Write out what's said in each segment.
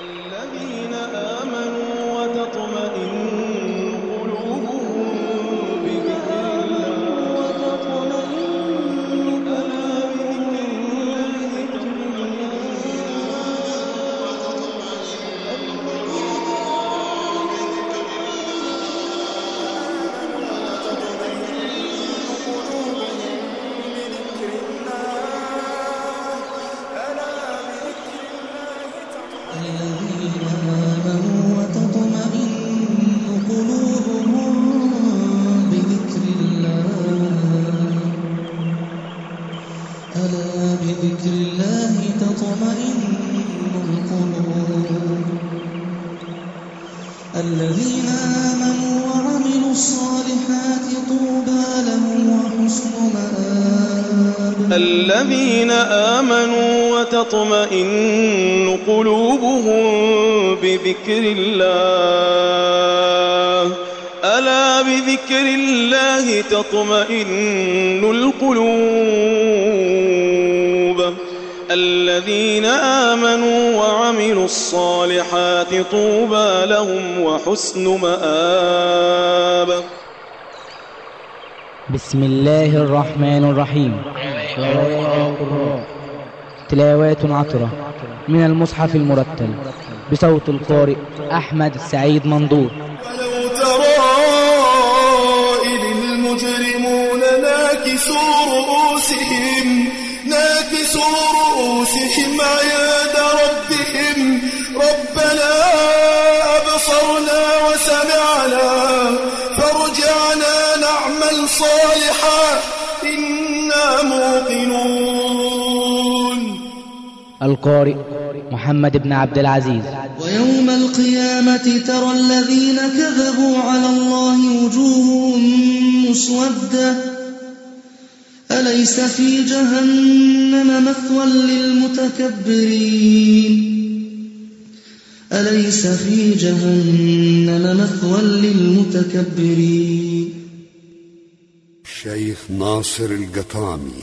الذين آمنوا بذكر الله. ألا بذكر الله تطمئن القلوب. الذين آمنوا وعملوا الصالحات طوبى لهم وحسن مآب. بسم الله الرحمن الرحيم. تلاوات عطرة. من المصحف المرتل. بصوت القارئ أحمد سعيد منظور. ولو ترى إذ المجرمون ناكسوا رؤوسهم ناكسوا رؤوسهم عياد القارئ محمد بن عبد العزيز. ويوم القيامة ترى الذين كذبوا على الله وجوههم مسودة. أليس في جهنم مثوى للمتكبرين؟ أليس في جهنم مثوى للمتكبرين؟ الشيخ ناصر القطامي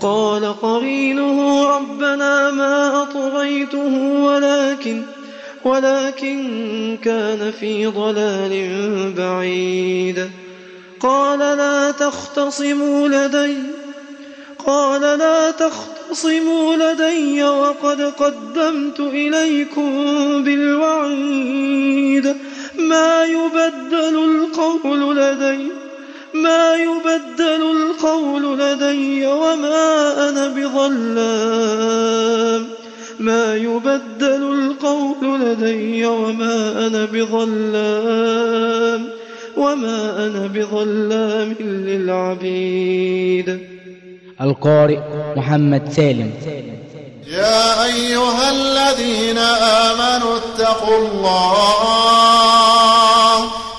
قال قرينه ربنا ما أطغيته ولكن ولكن كان في ضلال بعيد. قال لا تختصموا لدي قال لا تختصموا لدي وقد قدمت إليكم بالوعيد. ما يبدل القول لدي ما يبدل القول لدي وما أنا بظلام. ما يبدل القول لدي وما أنا بظلام. وما أنا بظلام للعبيد. القارئ محمد سالم. يا أيها الذين آمنوا اتقوا الله.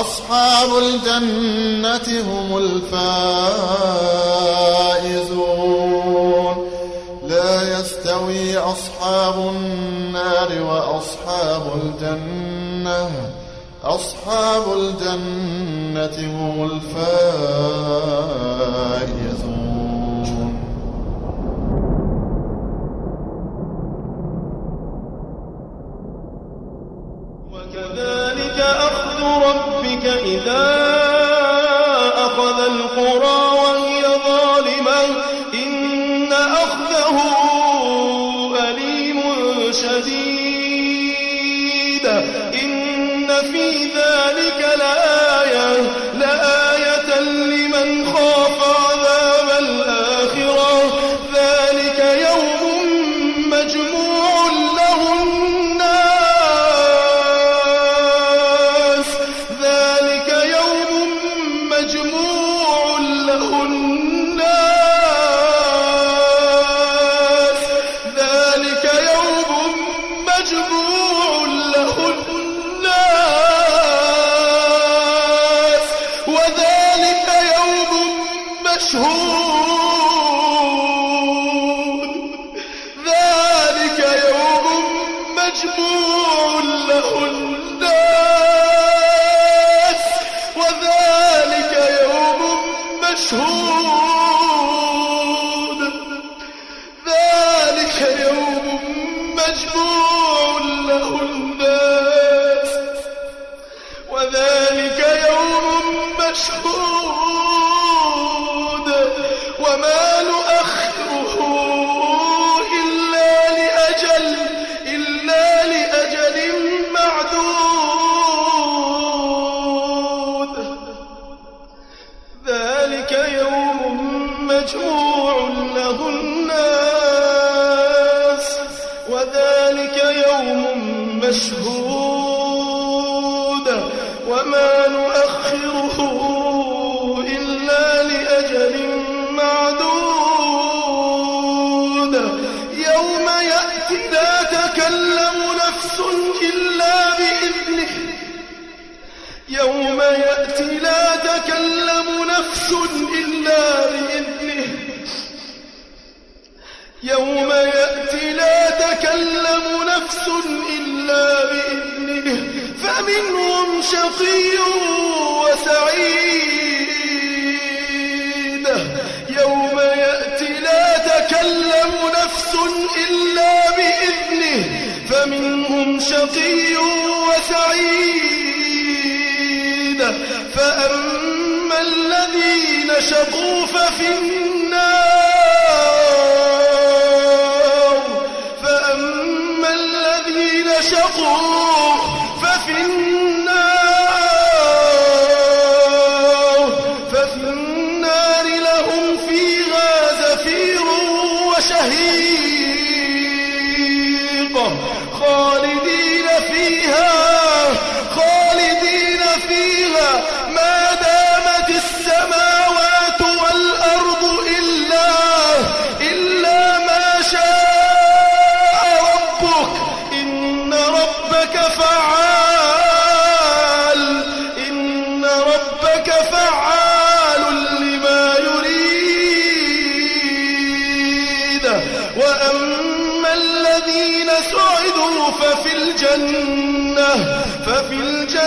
أصحاب الجنة هم الفائزون. لا يستوي أصحاب النار وأصحاب الجنة. أصحاب الجنة هم الفائزون. ذلك أخذ ربك إذا أخذ القرى وهي ظالمة. إن أخذه أليم شديد. إن في ذلك لآية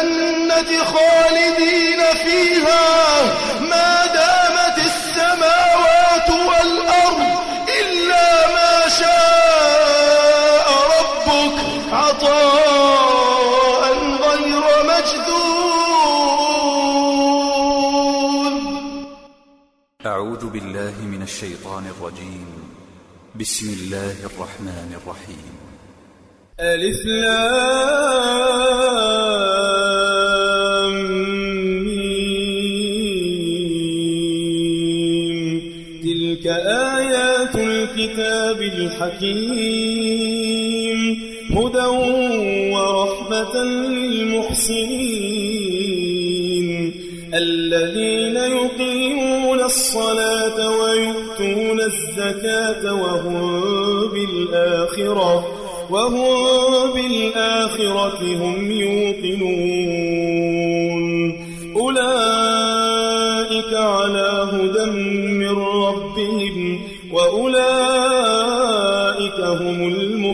الجنة خالدين فيها. ما دامت السماوات والأرض إلا ما شاء ربك عطاء غير مجدود أعوذ بالله من الشيطان الرجيم. بسم الله الرحمن الرحيم. ألف الحكيم. هدى ورحمة للمحسنين. الذين يقيمون الصلاة ويؤتون الزكاة وهم بالآخرة وهم بالآخرة هم يوقنون. أولئك على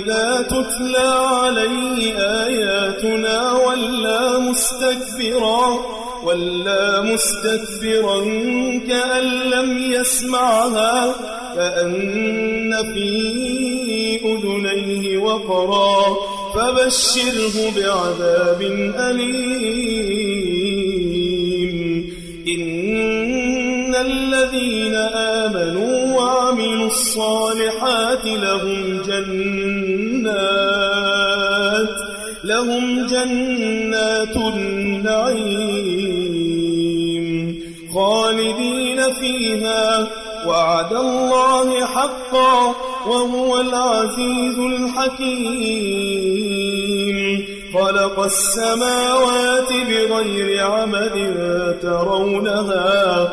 وإذا تتلى عليه آياتنا ولا مستكبرا ولا مستكبرا كأن لم يسمعها كأن في أذنيه وقرا فبشره بعذاب أليم. إن الذين آمنوا وعملوا الصالحات لهم جنات لهم جنات النعيم خالدين فيها. وعد الله حقا وهو العزيز الحكيم. خلق السماوات بغير عمد ترونها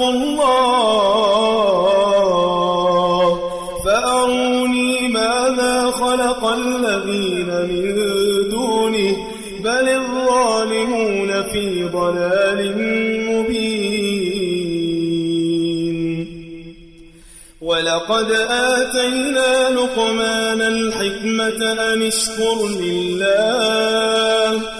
خلق الله. فأروني ماذا خلق الذين من دونه. بل الظالمون في ضلال مبين. ولقد آتينا لقمان الحكمة أن اشكر لله.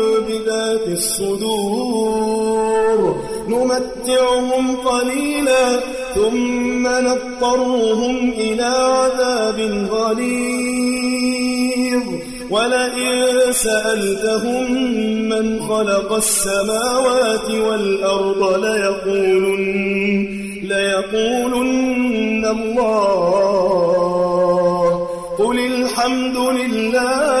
بذات الصدور. نمتعهم قليلا ثم نضطرهم إلى عذاب غليظ. ولئن سألتهم من خلق السماوات والأرض ليقولن, ليقولن الله. قل الحمد لله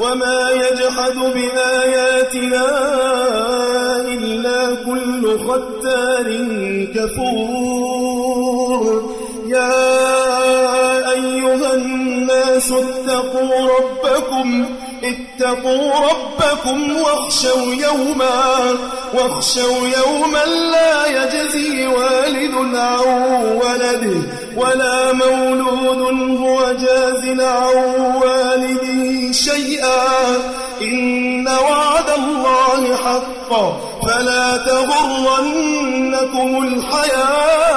وما يجحد بآياتنا إلا كل ختار كفور. يا أيها الناس اتقوا ربكم اتقوا ربكم واخشوا يوما واخشوا يوما لا يجزي والد عن ولده ولا مولود هو جاز عن والده شيئا. إن وعد الله حق فلا تغرنكم الحياة.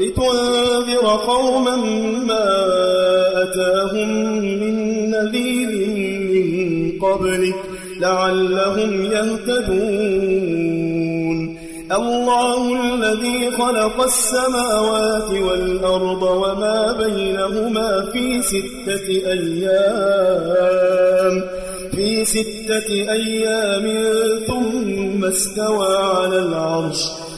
لتنذر قوما ما أتاهم من نذير من قبلك لعلهم يهتدون. الله الذي خلق السماوات والأرض وما بينهما في ستة أيام. في ستة أيام ثم استوى على العرش.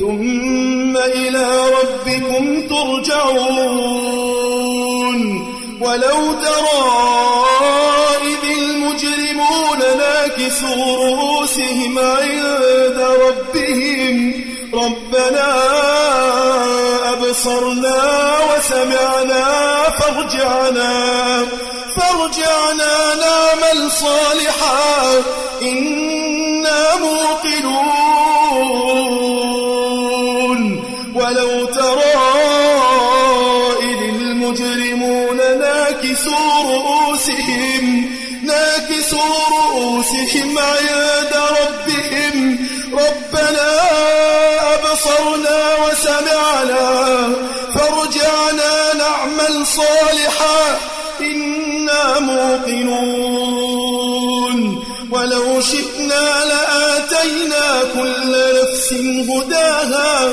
ثم إلى ربكم ترجعون. ولو ترى إذ المجرمون ناكسوا رؤوسهم عند ربهم ربنا أبصرنا وسمعنا فارجعنا فارجعنا نعمل صالحا. إنا موقنون. رؤوسهم عند ربهم. ربنا أبصرنا وسمعنا. فارجعنا نعمل صالحا. إنا موقنون. ولو شئنا لآتينا كل نفس هداها.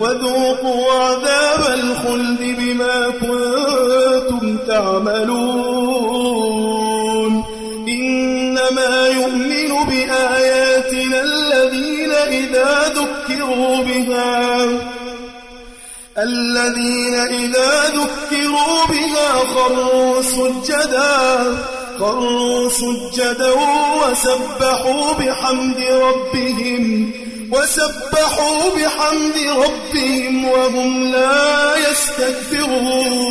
وذوقوا عذاب الخلد بما كنتم تعملون. إنما يؤمن بآياتنا الذين إذا ذكروا بها الذين إذا ذكروا بها خروا سجدا خروا سجدا وسبحوا بحمد ربهم وسبحوا بحمد ربهم وهم لا يستكبرون.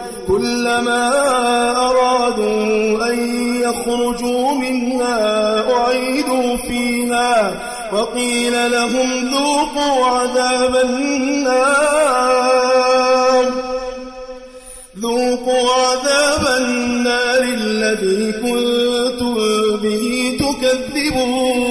كلما أرادوا أن يخرجوا منها أعيدوا فيها وقيل لهم ذوقوا عذاب النار. ذوقوا عذاب النار الذي كنتم به تكذبون.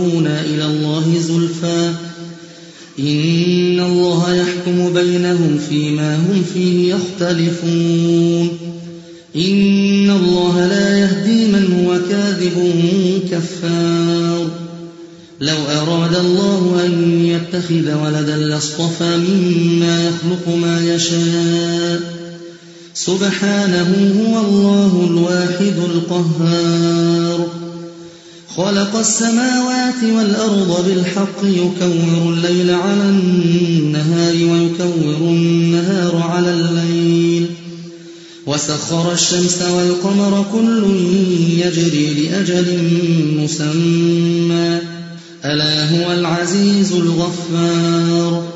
بينهم فيما هم فيه يختلفون إن الله لا يهدي من هو كاذب كفار لو أراد الله أن يتخذ ولدا لاصطفى مما يخلق ما يشاء سبحانه هو الله الواحد القهار خلق السماوات والأرض بالحق يكور الليل على النهار ويكور النهار على الليل. وسخر الشمس والقمر كل يجري لأجل مسمى. ألا هو العزيز الغفار.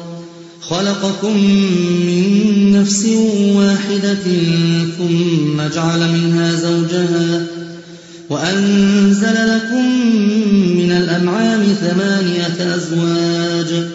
خلقكم من نفس واحدة ثم جعل منها زوجها. وأنزل لكم من الأنعام ثمانية أزواج.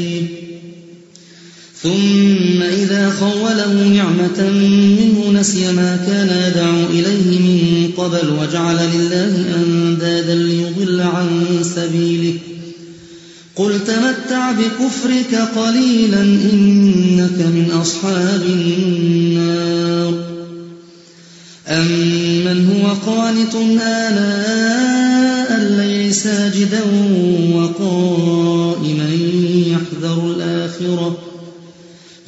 ثم إذا خوله نعمة منه نسي ما كان يدعو إليه من قبل وجعل لله أندادا ليضل عن سبيله. قل تمتع بكفرك قليلا إنك من أصحاب النار. أمن هو قانت آلاء الليل ساجدا وقائما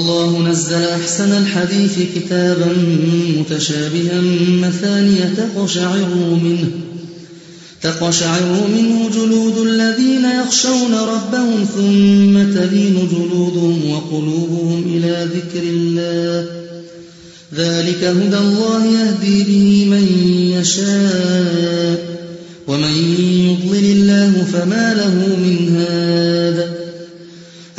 الله نزل أحسن الحديث كتابا متشابها مثانية تقشعر منه تقشعر منه جلود الذين يخشون ربهم ثم تلين جلودهم وقلوبهم إلى ذكر الله. ذلك هدى الله يهدي به من يشاء ومن يضلل الله فما له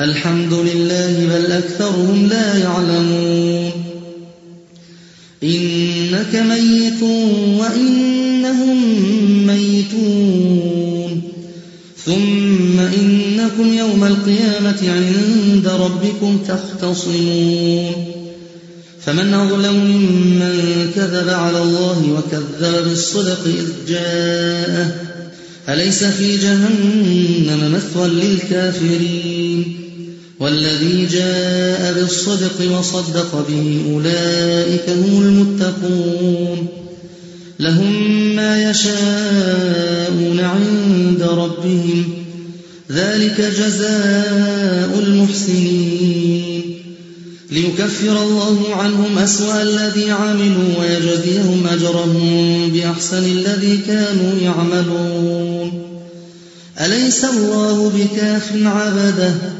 الحمد لله بل أكثرهم لا يعلمون. إنك ميت وإنهم ميتون. ثم إنكم يوم القيامة عند ربكم تختصمون. فمن أظلم ممن كذب على الله وكذب بالصدق إذ جاءه. أليس في جهنم مثوى للكافرين؟ والذي جاء بالصدق وصدق به أولئك هم المتقون. لهم ما يشاءون عند ربهم. ذلك جزاء المحسنين. ليكفر الله عنهم أسوأ الذي عملوا ويجزيهم أجرهم بأحسن الذي كانوا يعملون. أليس الله بكاف عبده؟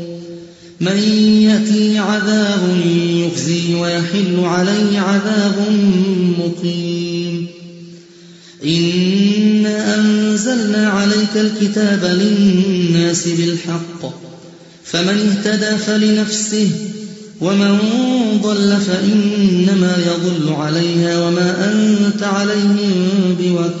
من يأتي عذاب يخزي ويحل عليه عذاب مقيم. إنا أنزلنا عليك الكتاب للناس بالحق فمن اهتدى فلنفسه ومن ضل فإنما يضل عليها وما أنت عليهم بوكيل.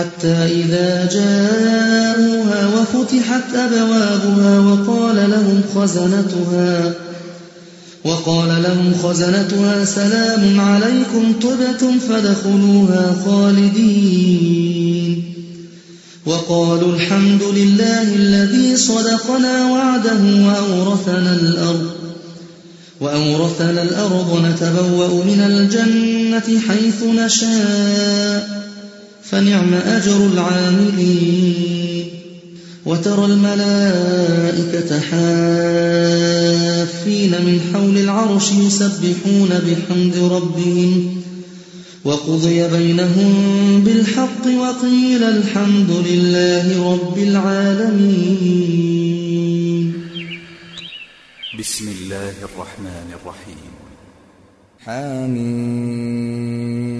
حتى إذا جاءوها وفتحت أبوابها وقال لهم خزنتها وقال لهم خزنتها سلام عليكم طبتم فادخلوها خالدين. وقالوا الحمد لله الذي صدقنا وعده وأورثنا الأرض وأورثنا الأرض نتبوأ من الجنة حيث نشاء. فنعم أجر العاملين. وترى الملائكة حافين من حول العرش يسبحون بحمد ربهم. وقضي بينهم بالحق وقيل الحمد لله رب العالمين. بسم الله الرحمن الرحيم. حميم.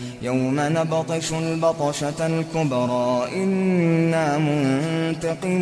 يوم نبطش البطشة الكبرى إنا منتقمون.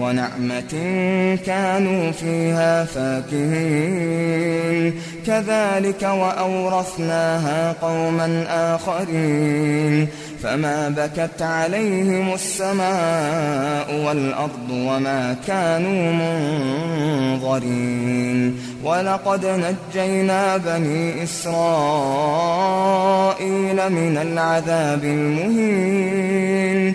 ونعمة كانوا فيها فاكهين. كذلك وأورثناها قوما آخرين. فما بكت عليهم السماء والأرض وما كانوا منظرين. ولقد نجينا بني إسرائيل من العذاب المهين.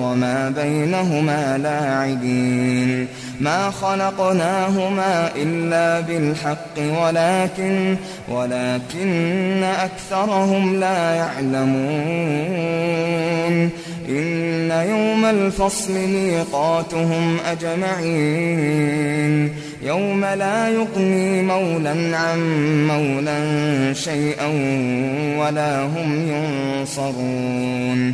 وما بينهما لاعبين. ما خلقناهما إلا بالحق ولكن ولكن أكثرهم لا يعلمون. إن يوم الفصل ميقاتهم أجمعين. يوم لا يغني مولا عن مولا شيئا ولا هم ينصرون.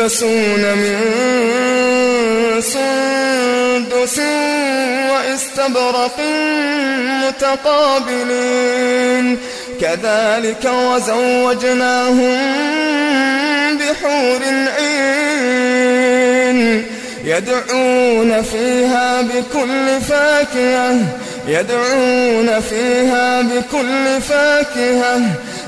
يلبسون من سندس وإستبرق متقابلين. كذلك وزوجناهم بحور عين. يدعون فيها بكل فاكهة. يدعون فيها بكل فاكهة.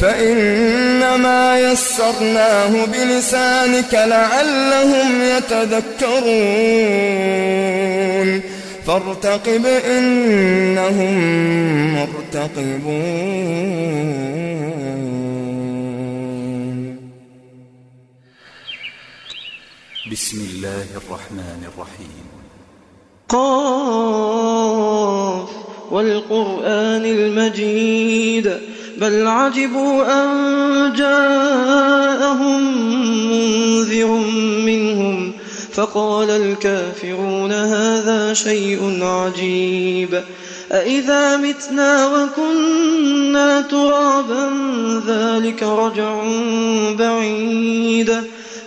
فإنما يسرناه بلسانك لعلهم يتذكرون. فارتقب إنهم مرتقبون. بسم الله الرحمن الرحيم. قاف والقرآن المجيد. بل عجبوا أن جاءهم منذر منهم فقال الكافرون هذا شيء عجيب أإذا متنا وكنا ترابا ذلك رجع بعيد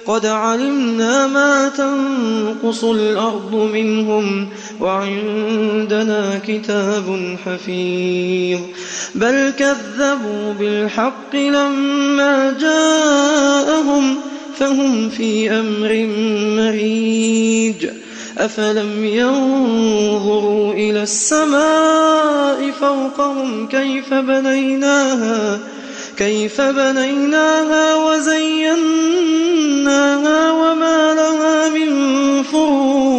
قد علمنا ما تنقص الأرض منهم وعندنا كتاب حفيظ. بل كذبوا بالحق لما جاءهم فهم في أمر مريج. أفلم ينظروا إلى السماء فوقهم كيف بنيناها كيف بنيناها وزيناها وما لها من فروج.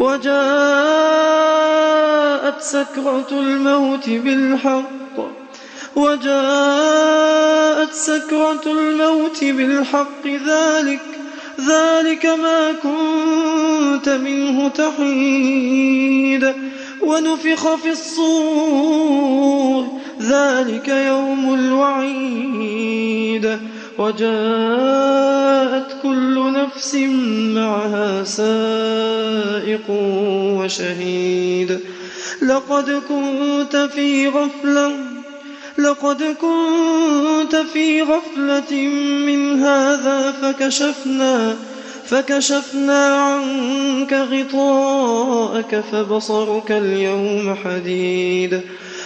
وجاءت سكرة الموت بالحق. وجاءت سكرة الموت بالحق. ذلك ذلك ما كنت منه تحيد. ونفخ في الصور ذلك يوم الوعيد. وجاءت كل نفس معها سائق وشهيد. لقد كنت في غفلة لقد كنت في غفلة من هذا فكشفنا فكشفنا عنك غطاءك فبصرك اليوم حديد.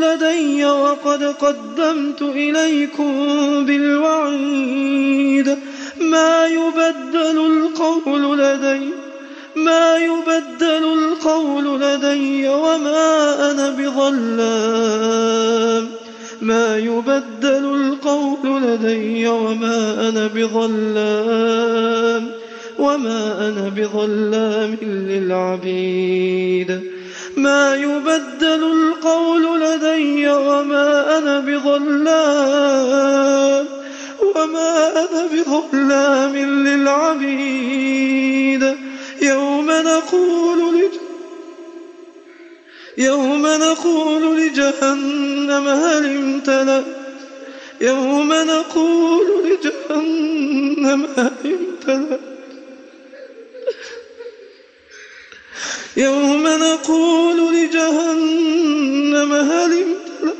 لدي وقد قدمت إليكم بالوعيد. ما يبدل القول لدي ما يبدل القول لدي وما أنا بظلام. ما يبدل القول لدي وما أنا بظلام. وما أنا بظلام للعبيد. ما يبدل القول لدي وما أنا بظلام وما أنا بظلام للعبيد. يوم نقول يوم نقول لجهنم هل امتلأت؟ يوم نقول لجهنم هل امتلأت؟ يوم نقول لجهنم هل امتلأت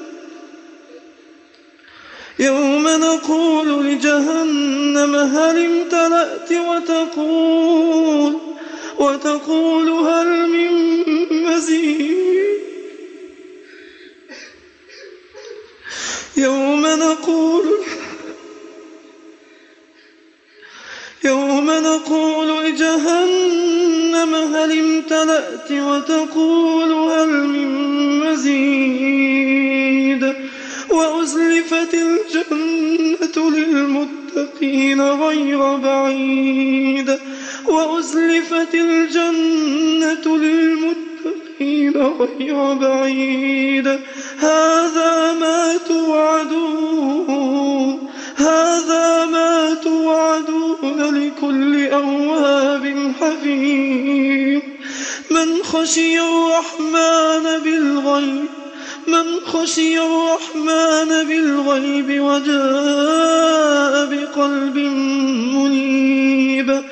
يوم نقول لجهنم هل امتلأت وتقول وتقول هل من مزيد؟ يوم نقول يوم نقول لجهنم هل امتلأت وتقول هل من مزيد وأزلفت الجنة للمتقين غير بعيد وأزلفت الجنة للمتقين غير بعيد. هذا ما توعدون هذا ما توعدون لكل أواب حفيظ. من خشي الرحمن بالغيب من خشي الرحمن بالغيب وجاء بقلب منيب.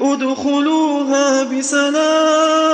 ادخلوها بسلام.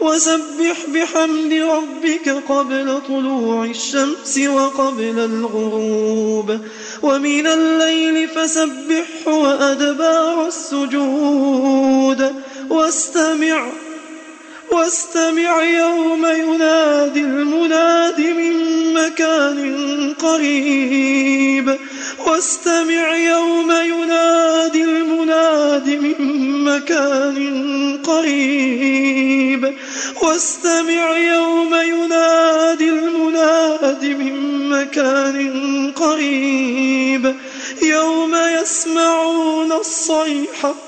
وسبح بحمد ربك قبل طلوع الشمس وقبل الغروب ومن الليل فسبحه وأدبار السجود واستمع واستمع يوم ينادي المناد من مكان قريب. واستمع يوم ينادي المناد من مكان قريب. واستمع يوم ينادي المناد من مكان قريب. يوم يسمعون الصيحة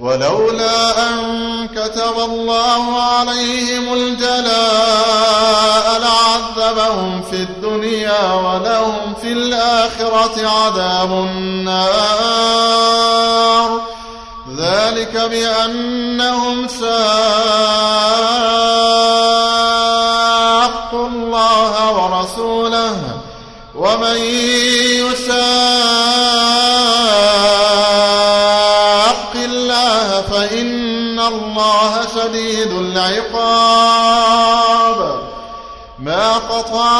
ولولا أن كتب الله عليهم الجلاء لعذبهم في الدنيا ولهم في الآخرة عذاب النار. ذلك بأنهم شاقوا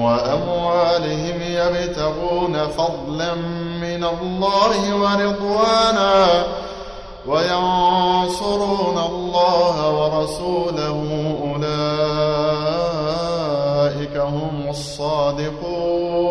وأموالهم يبتغون فضلا من الله ورضوانا وينصرون الله ورسوله أولئك هم الصادقون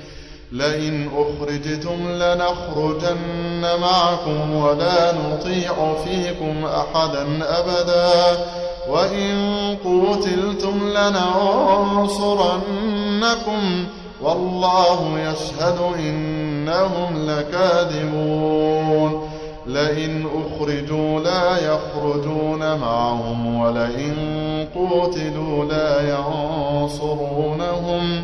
لئن أخرجتم لنخرجن معكم ولا نطيع فيكم أحدا أبدا. وإن قوتلتم لننصرنكم والله يشهد إنهم لكاذبون. لئن أخرجوا لا يخرجون معهم ولئن قوتلوا لا ينصرونهم.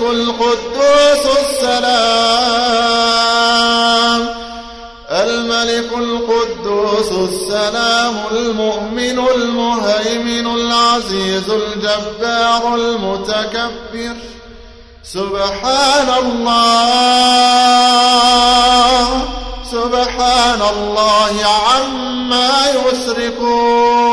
الملك القدوس السلام. الملك القدوس السلام المؤمن المهيمن العزيز الجبار المتكبر. سبحان الله سبحان الله عما يشركون.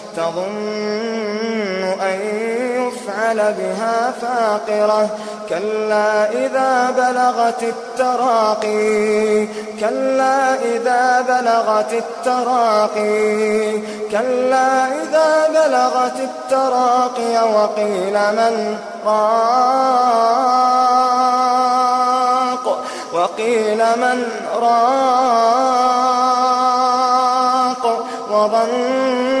تظن أن يفعل بها فاقرة. كلا إذا بلغت التراقي. كلا إذا بلغت التراقي. كلا إذا بلغت التراقي وقيل من راق. وقيل من راق. وظن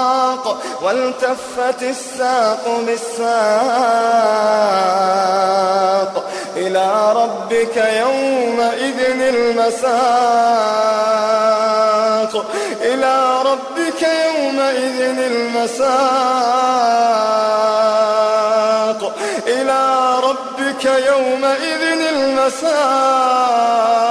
والتفت الساق بالساق إلى ربك يومئذ المساق. إلى ربك يومئذ المساق. إلى ربك يومئذ المساق.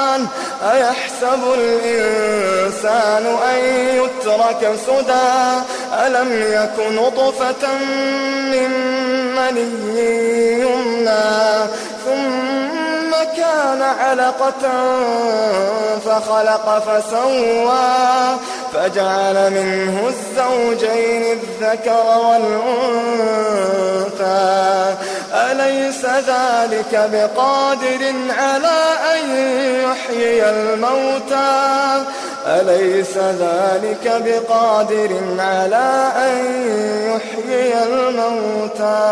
أيحسب الإنسان أن يترك سدى؟ ألم يك نطفة من مني يمنى ثم كان علقة فخلق فسوى فجعل منه الزوجين الذكر والأنثى. أليس ذلك بقادر على أن يحيي الموتى؟ أليس ذلك بقادر على أن يحيي الموتى؟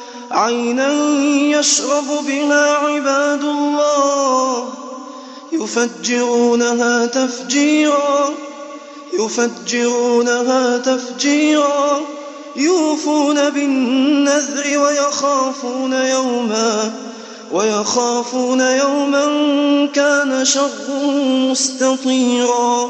عينا يشرب بها عباد الله. يفجرونها تفجيرا. يفجرونها تفجيرا. يوفون بالنذر ويخافون يوما. ويخافون يوما كان شره مستطيرا.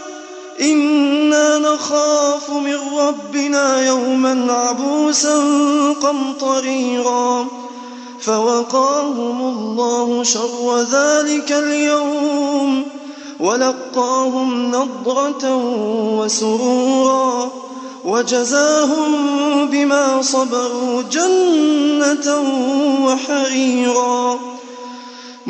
إنا نخاف من ربنا يوما عبوسا قمطريرا فوقاهم الله شر ذلك اليوم ولقاهم نضرة وسرورا وجزاهم بما صبروا جنة وحريرا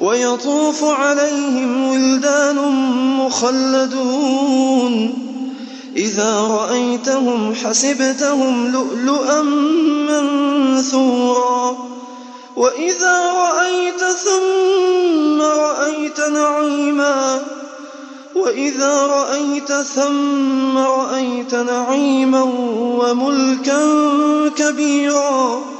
ويطوف عليهم ولدان مخلدون. إذا رأيتهم حسبتهم لؤلؤا منثورا. وإذا رأيت ثم رأيت نعيما. وإذا رأيت ثم رأيت نعيما وملكا كبيرا.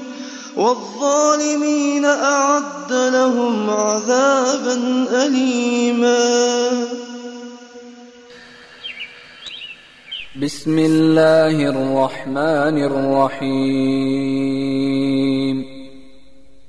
والظالمين أعد لهم عذابا أليما. بسم الله الرحمن الرحيم.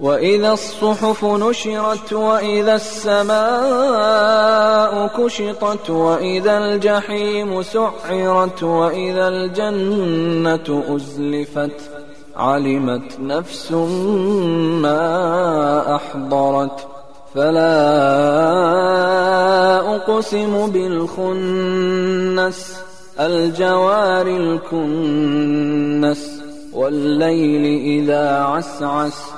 وإذا الصحف نشرت وإذا السماء كشطت وإذا الجحيم سعرت وإذا الجنة أزلفت علمت نفس ما أحضرت فلا أقسم بالخنس الجوار الكنس والليل إذا عسعس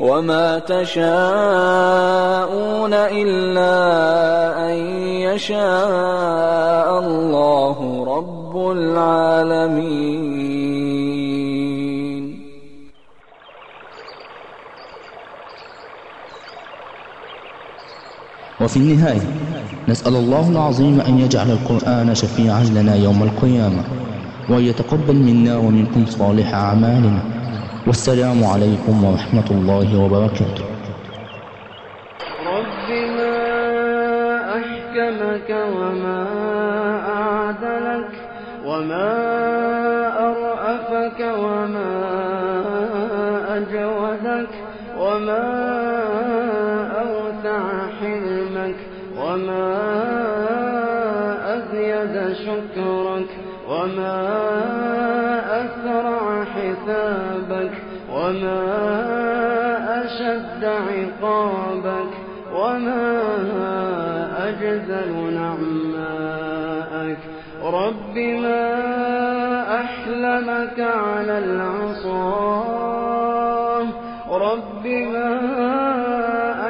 وما تشاءون إلا أن يشاء الله رب العالمين. وفي النهاية نسأل الله العظيم أن يجعل القرآن شفيعا لنا يوم القيامة وأن يتقبل منا ومنكم صالح أعمالنا. والسلام عليكم ورحمة الله وبركاته. رب ما أحكمك وما أعدلك وما أرأفك وما أجودك وما أوسع حلمك وما أزيد شكرك وما وما أشد عقابك وما أجزل نعماءك رب ما أحلمك على العصاه رب ما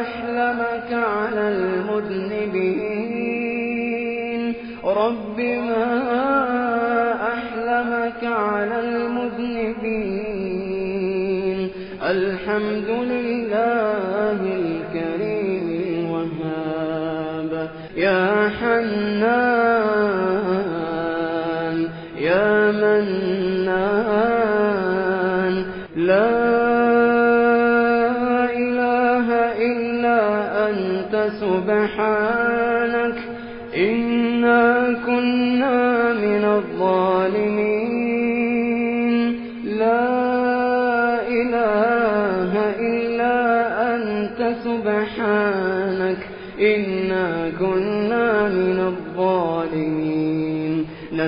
أحلمك على المذنبين رب ما الحمد لله الكريم الوهاب. يا حنان يا منان لا إله إلا أنت سبحانك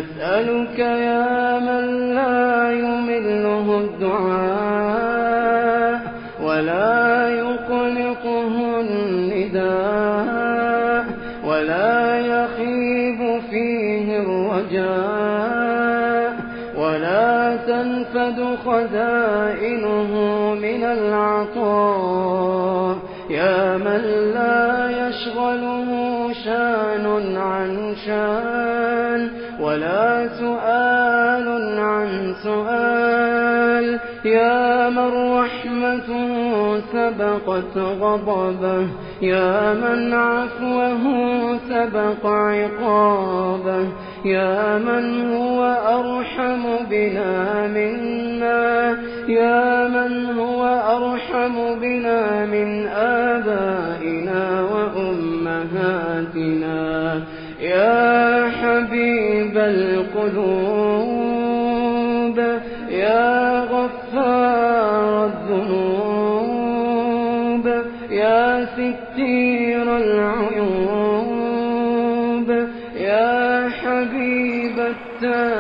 نسألك يا من لا يمله الدعاء ولا يقلقه النداء ولا يخيب فيه الرجاء ولا تنفد خزائنه من العطاء يا من لا يشغله شان عن شان ولا سؤال عن سؤال. يا من رحمته سبقت غضبه يا من عفوه سبق عقابه يا من هو أرحم بنا منا يا من هو أرحم بنا من آبائنا وأمهاتنا. يا حبيب القلوب يا غفار الذنوب يا ستير العيوب يا حبيب التائب.